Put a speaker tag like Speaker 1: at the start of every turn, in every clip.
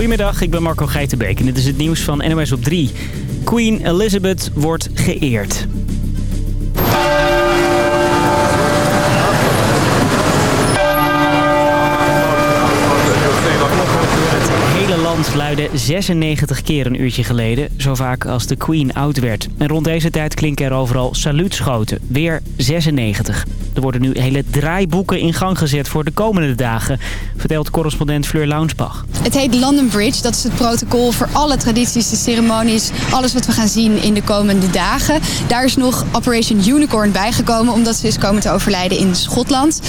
Speaker 1: Goedemiddag, ik ben Marco Geitenbeek en dit is het nieuws van NOS op 3. Queen Elizabeth wordt geëerd. Het luidde 96 keer een uurtje geleden, zo vaak als de Queen oud werd. En rond deze tijd klinken er overal saluutschoten, weer 96. Er worden nu hele draaiboeken in gang gezet voor de komende dagen, vertelt correspondent Fleur Launsbach.
Speaker 2: Het heet London Bridge. Dat is het protocol voor alle tradities, de ceremonies, alles wat we gaan zien in de komende dagen. Daar is nog Operation Unicorn bijgekomen, omdat ze is komen te overlijden in Schotland.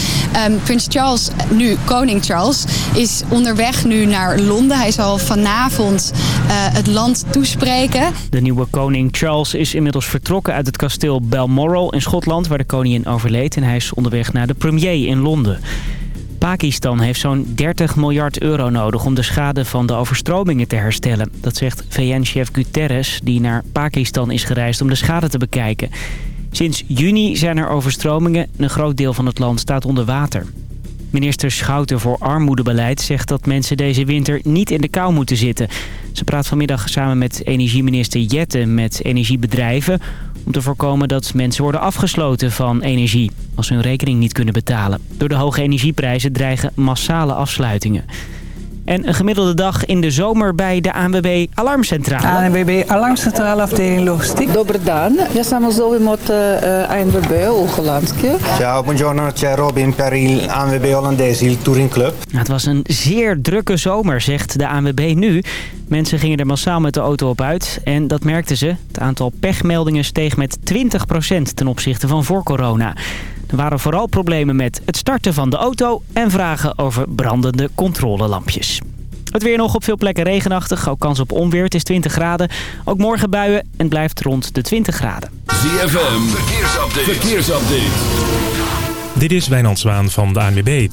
Speaker 2: Um, Prins Charles, nu koning Charles, is onderweg nu naar Londen. Hij zal vanavond uh, het land toespreken.
Speaker 1: De nieuwe koning Charles is inmiddels vertrokken uit het kasteel Balmoral in Schotland, waar de koningin overleed. En hij is onderweg naar de premier in Londen. Pakistan heeft zo'n 30 miljard euro nodig om de schade van de overstromingen te herstellen. Dat zegt VN-chef Guterres, die naar Pakistan is gereisd om de schade te bekijken. Sinds juni zijn er overstromingen. Een groot deel van het land staat onder water. Minister Schouten voor Armoedebeleid zegt dat mensen deze winter niet in de kou moeten zitten. Ze praat vanmiddag samen met energieminister Jette met energiebedrijven... om te voorkomen dat mensen worden afgesloten van energie... als ze hun rekening niet kunnen betalen. Door de hoge energieprijzen dreigen massale afsluitingen. En een gemiddelde dag in de zomer bij de ANWB Alarmcentrale.
Speaker 3: ANWB Alarmcentrale afdeling logistiek.
Speaker 4: Dobar dan. Ja samo zovem od uh, ANWB u Holandske.
Speaker 5: Ciao, buongiorno. C'è Robin per il ANWB Hollandese, il Touring Club.
Speaker 1: Het was een zeer drukke zomer, zegt de ANWB nu. Mensen gingen er massaal met de auto op uit en dat merkten ze. Het aantal pechmeldingen steeg met 20% ten opzichte van voor corona. Er waren vooral problemen met het starten van de auto en vragen over brandende controlelampjes. Het weer nog op veel plekken regenachtig, ook kans op onweer. Het is 20 graden. Ook morgen buien en blijft rond de 20 graden.
Speaker 6: ZFM, verkeersupdate. verkeersupdate.
Speaker 7: Dit is Wijnand Zwaan van de ANWB.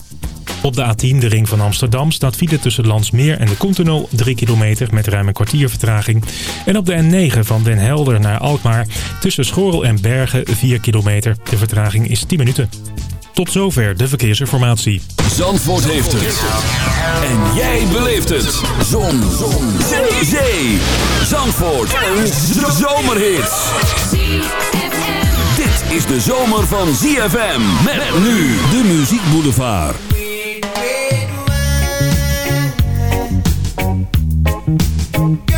Speaker 7: Op de A10, de ring van Amsterdam, staat file tussen Landsmeer en de Koentunnel 3 kilometer met ruim een kwartier vertraging. En op de N9 van Den Helder naar Alkmaar tussen Schorel en Bergen 4 kilometer. De vertraging is 10 minuten. Tot zover de verkeersinformatie.
Speaker 6: Zandvoort heeft het. En jij beleeft het. Zon. Zon. Zee. Zandvoort. Een zomerhit. Dit is de zomer van ZFM. Met nu de Muziek Boulevard.
Speaker 8: soon.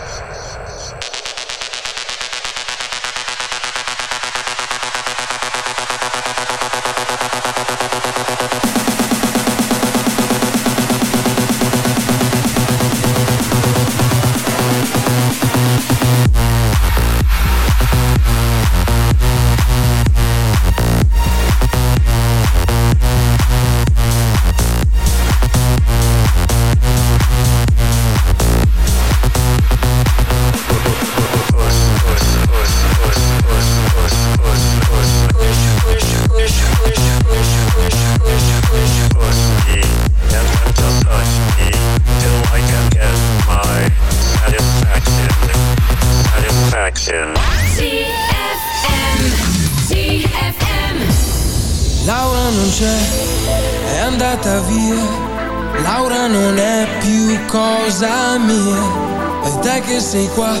Speaker 9: c'est
Speaker 6: quoi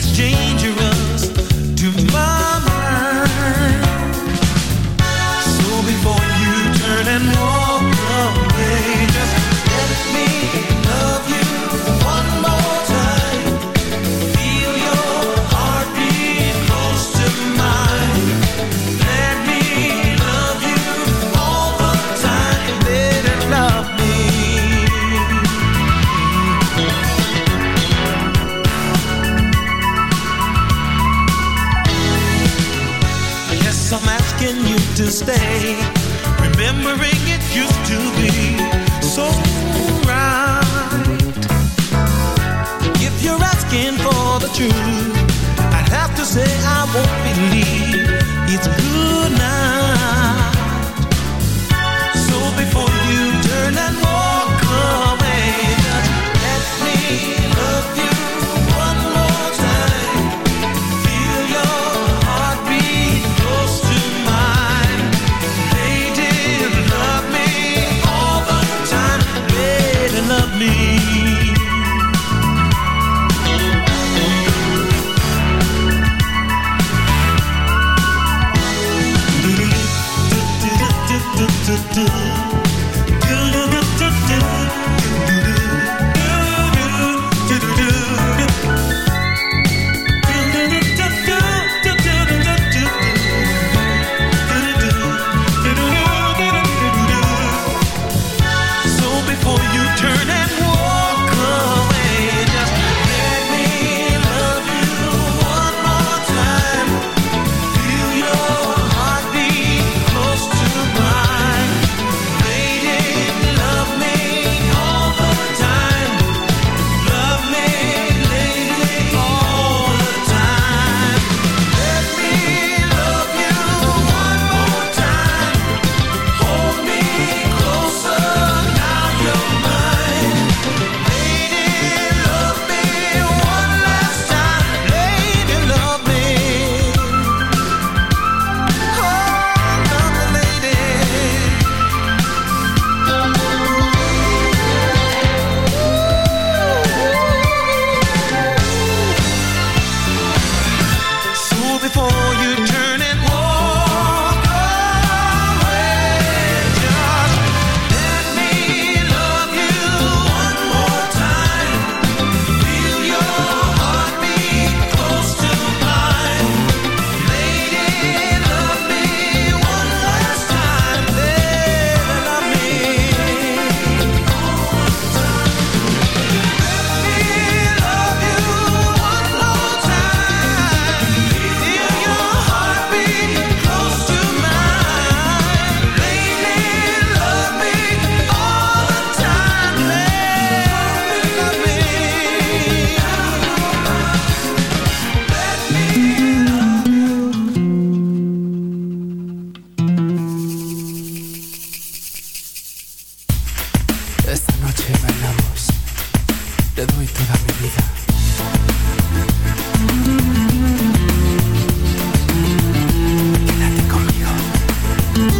Speaker 10: this
Speaker 11: dangerous.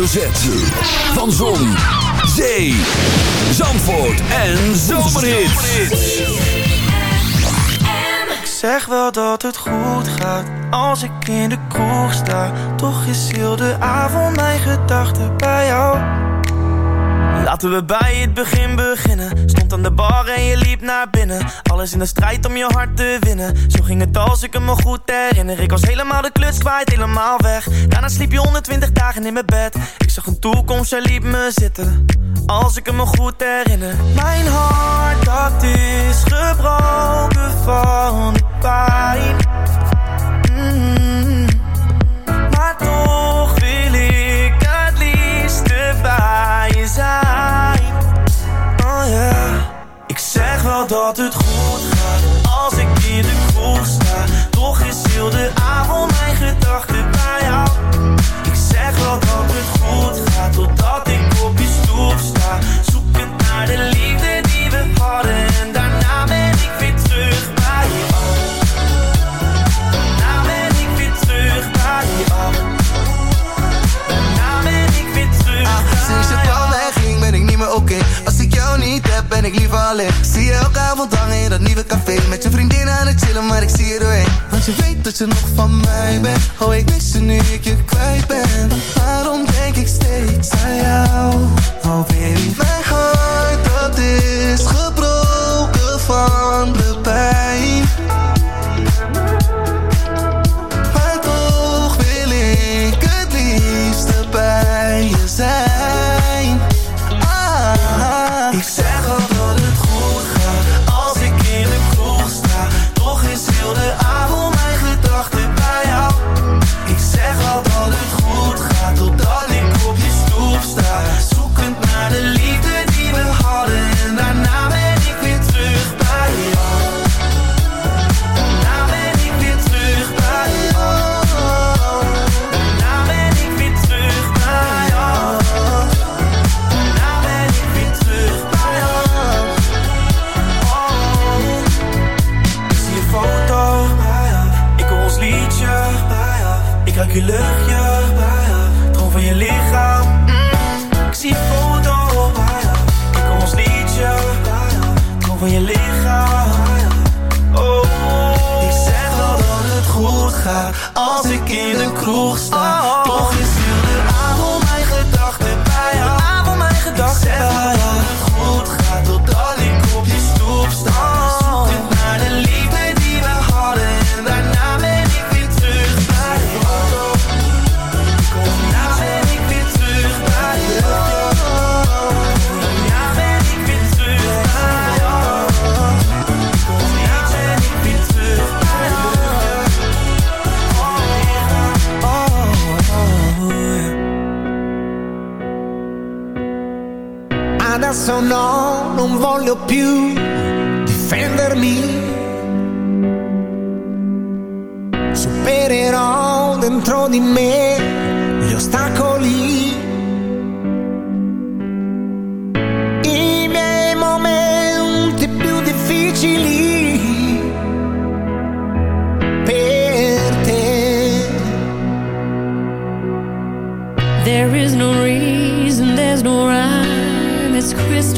Speaker 11: Van Zon, Zee, Zandvoort en Zomerhit.
Speaker 12: Ik zeg wel dat het goed gaat als ik in de kroeg sta. Toch is heel de avond mijn gedachten bij jou. Laten we bij het begin alles in de strijd om je hart te winnen. Zo ging het als ik me goed herinner. Ik was helemaal de kluts kwijt, helemaal weg. Daarna sliep je 120 dagen in mijn bed. Ik zag een toekomst, jij liep me zitten. Als ik me goed herinner. Mijn hart, dat is gebroken van de pijn. Mm-hmm. Maar toch wil ik het liefst bij je zijn. Oh ja. Ik zeg wel dat het goed
Speaker 13: Ze weet dat je nog van mij bent Oh, ik mis je nu ik je kwijt ben Waarom denk ik steeds aan jou?
Speaker 12: als ik in de kroeg sta.
Speaker 6: senso no, non voglio più difendermi. Supererò dentro di me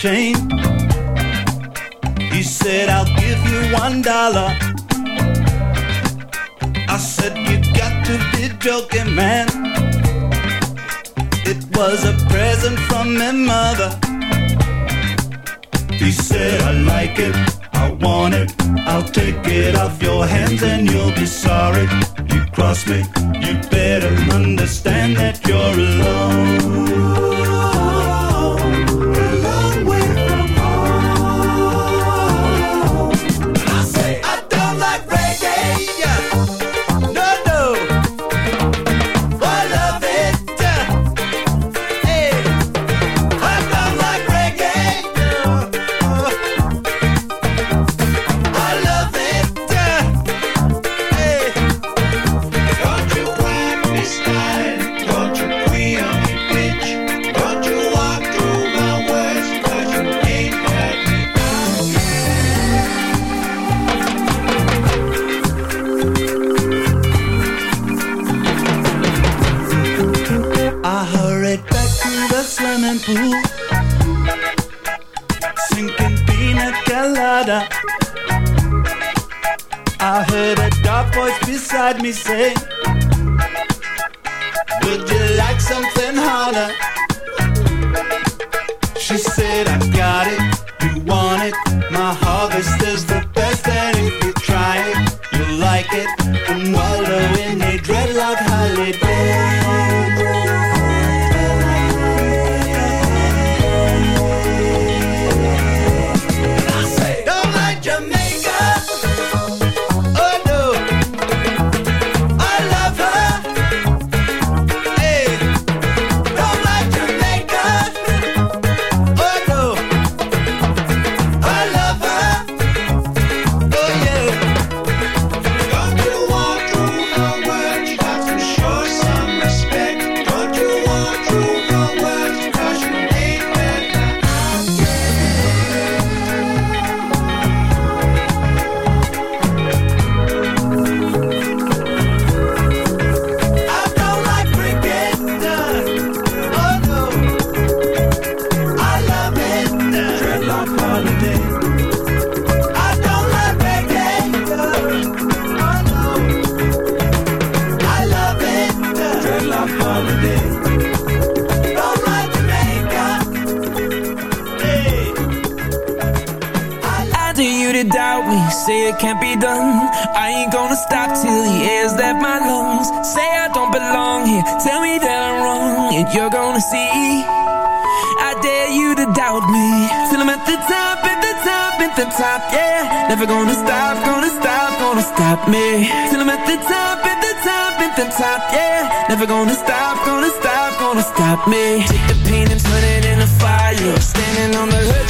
Speaker 14: chain. say it
Speaker 15: can't be done. I ain't gonna stop till the air's that my lungs. Say I don't belong here, tell me that I'm wrong And you're gonna see. I dare you to doubt me. Till I'm at the top, at the top, at the top, yeah. Never gonna stop, gonna stop, gonna stop me. Till I'm at the top, at the top, at the top, yeah. Never gonna stop, gonna stop, gonna stop me. Take the pain and turn it into fire. Standing on the hood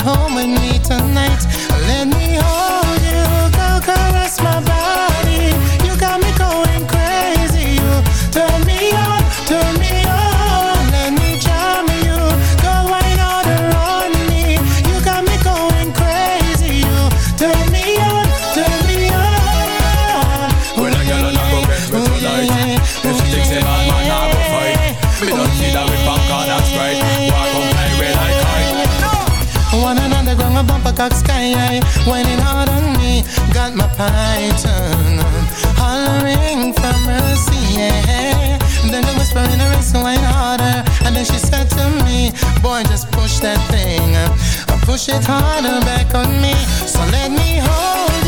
Speaker 16: home with me tonight.
Speaker 15: when
Speaker 16: it hard on me. Got my python hollering for mercy, yeah. Then the whisper in her ear so went harder, and then she said to me, "Boy, just push that thing, push it harder back on me. So let me hold."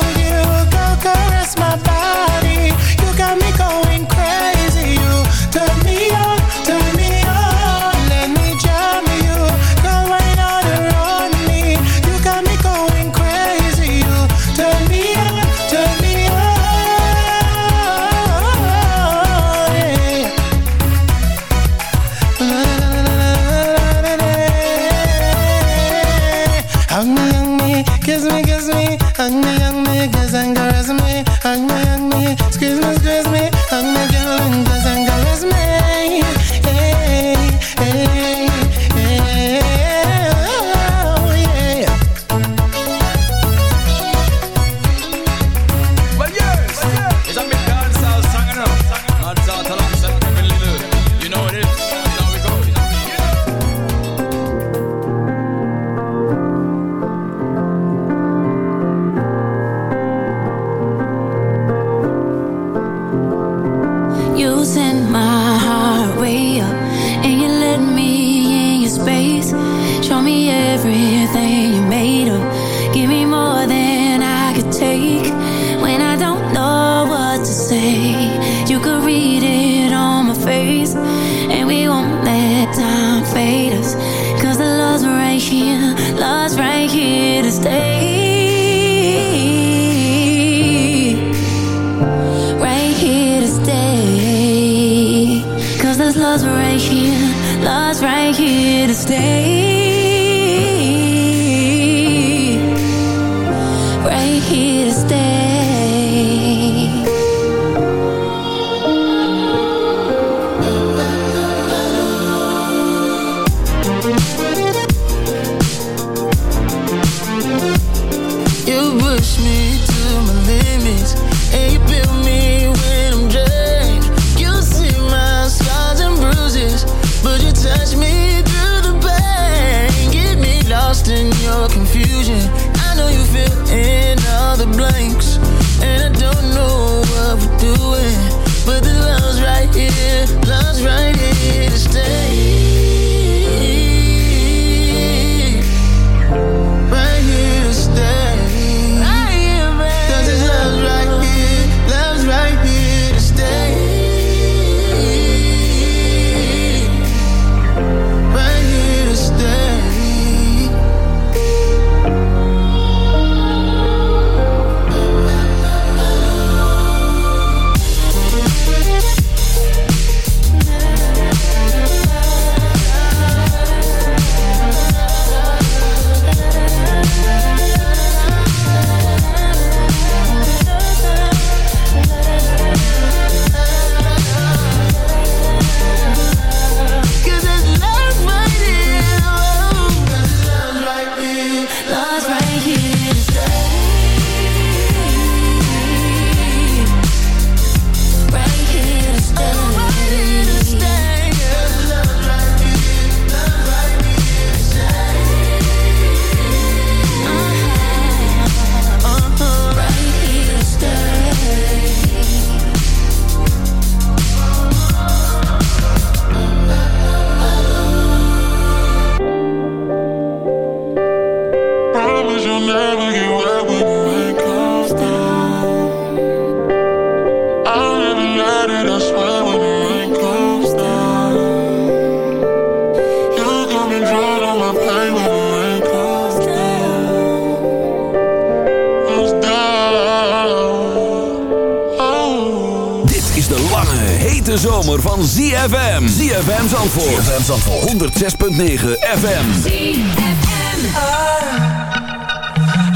Speaker 11: hete zomer van ZFM. ZFM Zandvoort. ZFM Zandvoort. 106.9 FM.
Speaker 17: ZFM.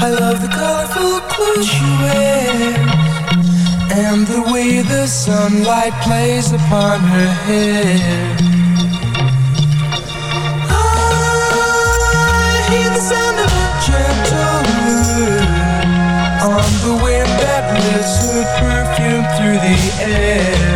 Speaker 17: I, love the colorful clothes she wears. And the way the sunlight plays upon her hair. Ah, I hear the sound of a gentle on the wind that lifts her perfume through the air.